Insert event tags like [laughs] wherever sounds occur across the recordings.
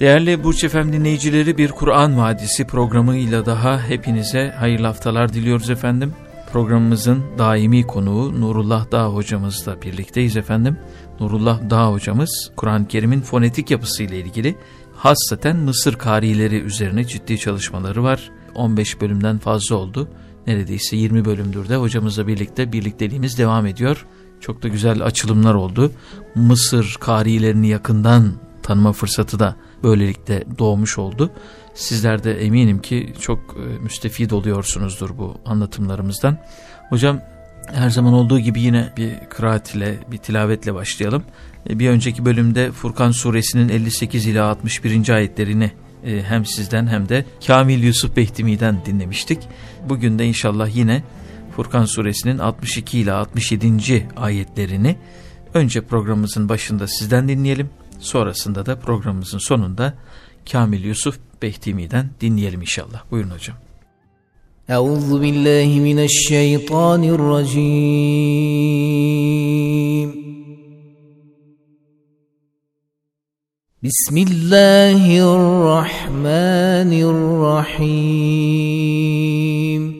Değerli Burç Efem dinleyicileri bir Kur'an Vadisi programıyla daha hepinize hayırlı haftalar diliyoruz efendim. Programımızın daimi konuğu Nurullah Dağ hocamızla birlikteyiz efendim. Nurullah Dağ hocamız Kur'an-ı Kerim'in fonetik yapısı ile ilgili hassaten Mısır karileri üzerine ciddi çalışmaları var. 15 bölümden fazla oldu. Neredeyse 20 bölümdür de hocamızla birlikte birlikteliğimiz devam ediyor. Çok da güzel açılımlar oldu. Mısır karilerini yakından tanıma fırsatı da böylelikle doğmuş oldu. Sizler de eminim ki çok e, müstefid oluyorsunuzdur bu anlatımlarımızdan. Hocam her zaman olduğu gibi yine bir kıraat ile, bir tilavetle başlayalım. E, bir önceki bölümde Furkan suresinin 58 ila 61. ayetlerini e, hem sizden hem de Kamil Yusuf Behtimi'den dinlemiştik. Bugün de inşallah yine Furkan suresinin 62 ila 67. ayetlerini önce programımızın başında sizden dinleyelim. Sonrasında da programımızın sonunda Kamil Yusuf Behtimi'den dinleyelim inşallah. Buyurun hocam. Euzu billahi mineşşeytanirracim. Bismillahirrahmanirrahim.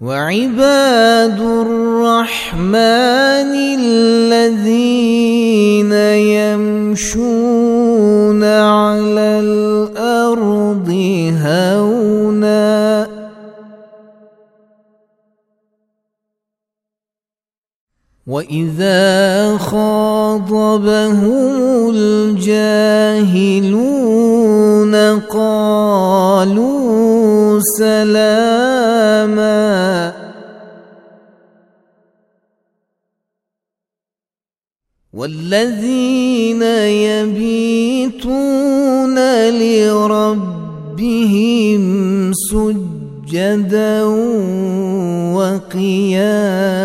وعباد الرحمن الذين يمشون وإذا خاطبهم الجاهلون قالوا سلاما والذين يبيتون لربهم سجدا وقياما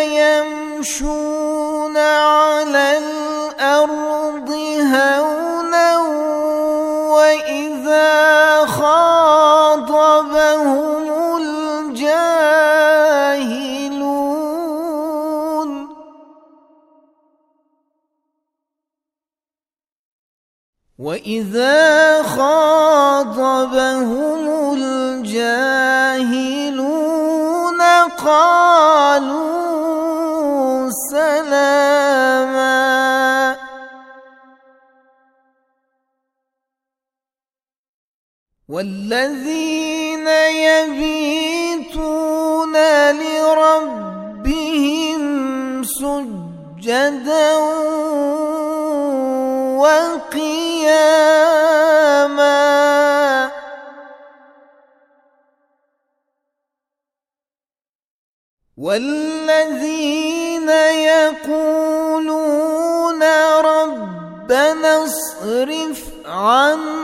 يمشون على الأرض هونا وإذا خاطبهم الجاهلون. وإذا والذين يبيتون لربهم سجدا وقياما والذين يقولون ربنا اصرف عنا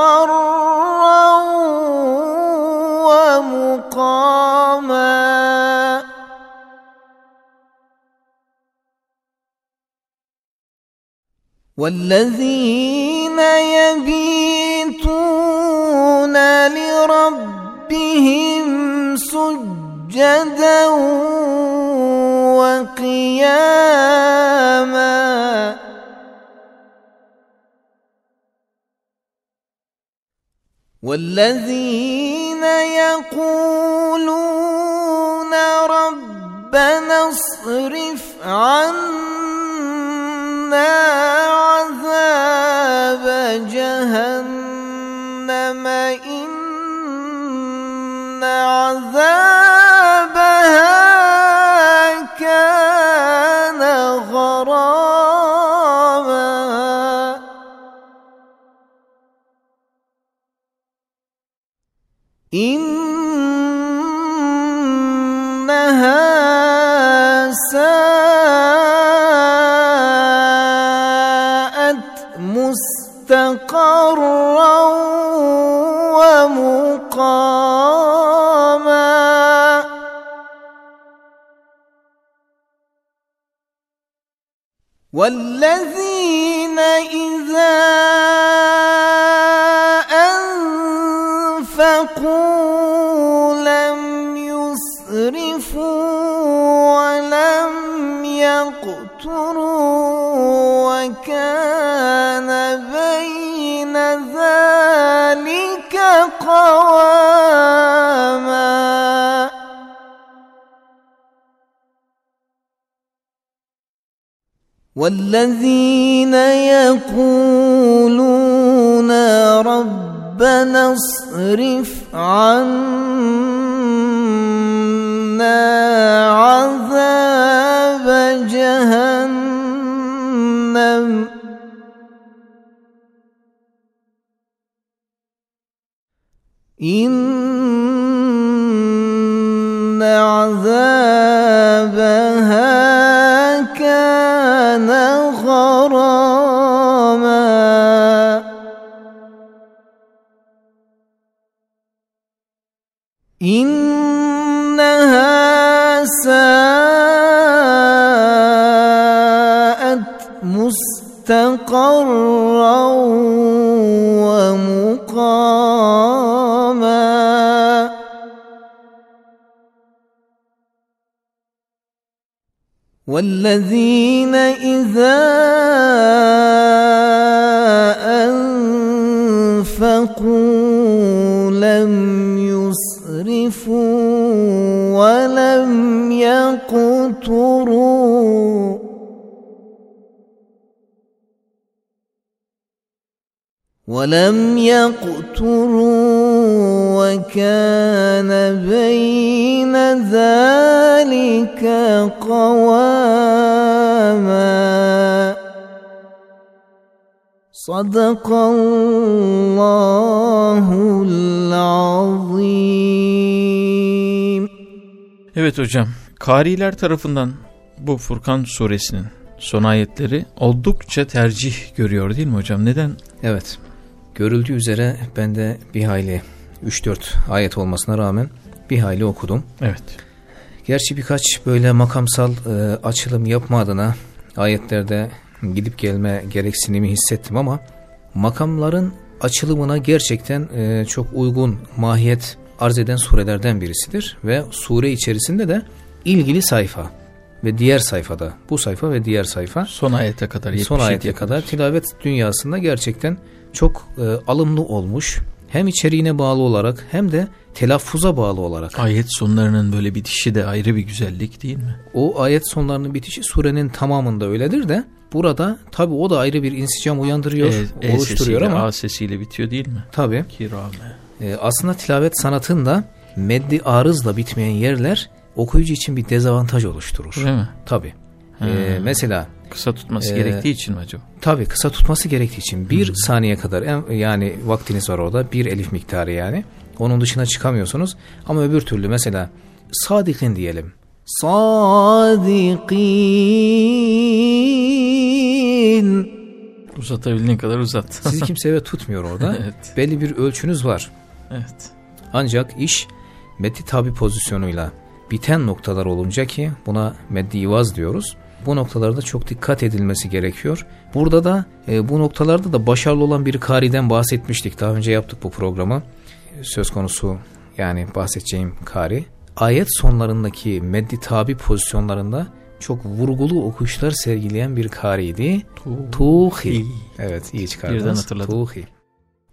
مستقرا ومقاما. والذين يبيتون لربهم سجدا والذين يقولون ربنا اصرف عنا عذاب جهنم إن عذابها إنها ساءت مستقرا ومقاما. والذين إذا والذين يقولون ربنا اصرف عنا عذاب جهنم. إن عذابها مستقرا ومقاما. والذين إذا أنفقوا لم يسرفوا ولم يقتروا ولم يقتروا وكان بين ذلك قواما صدق الله العظيم Evet hocam, kariler tarafından bu Furkan suresinin son ayetleri oldukça tercih görüyor değil mi hocam? Neden? Evet. Görüldüğü üzere ben de bir hayli 3-4 ayet olmasına rağmen bir hayli okudum. Evet. Gerçi birkaç böyle makamsal e, açılım yapma adına ayetlerde gidip gelme gereksinimi hissettim ama makamların açılımına gerçekten e, çok uygun mahiyet arz eden surelerden birisidir ve sure içerisinde de ilgili sayfa ve diğer sayfada bu sayfa ve diğer sayfa Son ayete kadar. son 77'ye ayete kadar tilavet dünyasında gerçekten çok e, alımlı olmuş. Hem içeriğine bağlı olarak hem de telaffuza bağlı olarak. Ayet sonlarının böyle bitişi de ayrı bir güzellik değil mi? O ayet sonlarının bitişi surenin tamamında öyledir de burada tabi o da ayrı bir insicam uyandırıyor, E, e oluşturuyor sesiyle, ama A sesiyle bitiyor değil mi? tabi Kirame. e, aslında tilavet sanatında meddi arızla bitmeyen yerler okuyucu için bir dezavantaj oluşturur. Değil mi? Tabi. Ee, mesela kısa tutması e, gerektiği için mi acaba? Tabii kısa tutması gerektiği için bir hmm. saniye kadar yani vaktiniz var orada bir elif miktarı yani. Onun dışına çıkamıyorsunuz ama öbür türlü mesela sadikin diyelim. Sadikin Uzatabildiğin kadar uzat. Sizi [laughs] kimse eve tutmuyor orada. evet. Belli bir ölçünüz var. Evet. Ancak iş meddi tabi pozisyonuyla biten noktalar olunca ki buna meddi ivaz diyoruz. Bu noktalarda çok dikkat edilmesi gerekiyor. Burada da e, bu noktalarda da başarılı olan bir kariden bahsetmiştik. Daha önce yaptık bu programı. Söz konusu yani bahsedeceğim kari. Ayet sonlarındaki meddi tabi pozisyonlarında çok vurgulu okuyuşlar sergileyen bir kariydi. Tuhi. Evet iyi çıkardınız. Birden hatırladım. Tuhi.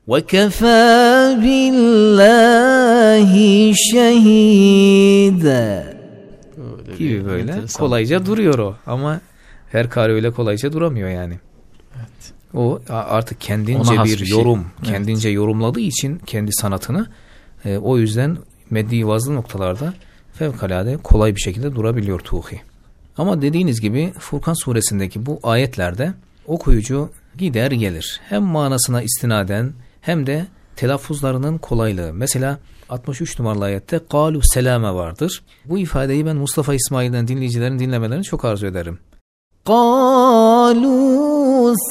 وكفى بالله شهيدا gibi böyle Enteresan. kolayca duruyor o ama her kare öyle kolayca duramıyor yani. Evet. O artık kendince Ona bir, bir şey. yorum, Evet. kendince yorumladığı için kendi sanatını e, o yüzden meddi vazlı noktalarda fevkalade kolay bir şekilde durabiliyor Tuhi. Ama dediğiniz gibi Furkan suresindeki bu ayetlerde okuyucu gider gelir. Hem manasına istinaden hem de telaffuzlarının kolaylığı. Mesela 63 numaralı ayette galu selame vardır. Bu ifadeyi ben Mustafa İsmail'den dinleyicilerin dinlemelerini çok arzu ederim. Galu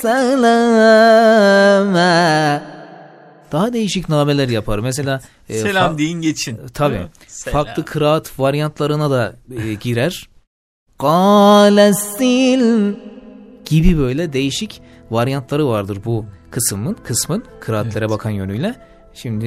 selame daha değişik nameler yapar. Mesela e, selam e, deyin geçin. E, tabii. Selam. Farklı kıraat varyantlarına da e, girer. Galesil gibi böyle değişik varyantları vardır bu kısmın kısmın kıraatlere evet. bakan yönüyle. Şimdi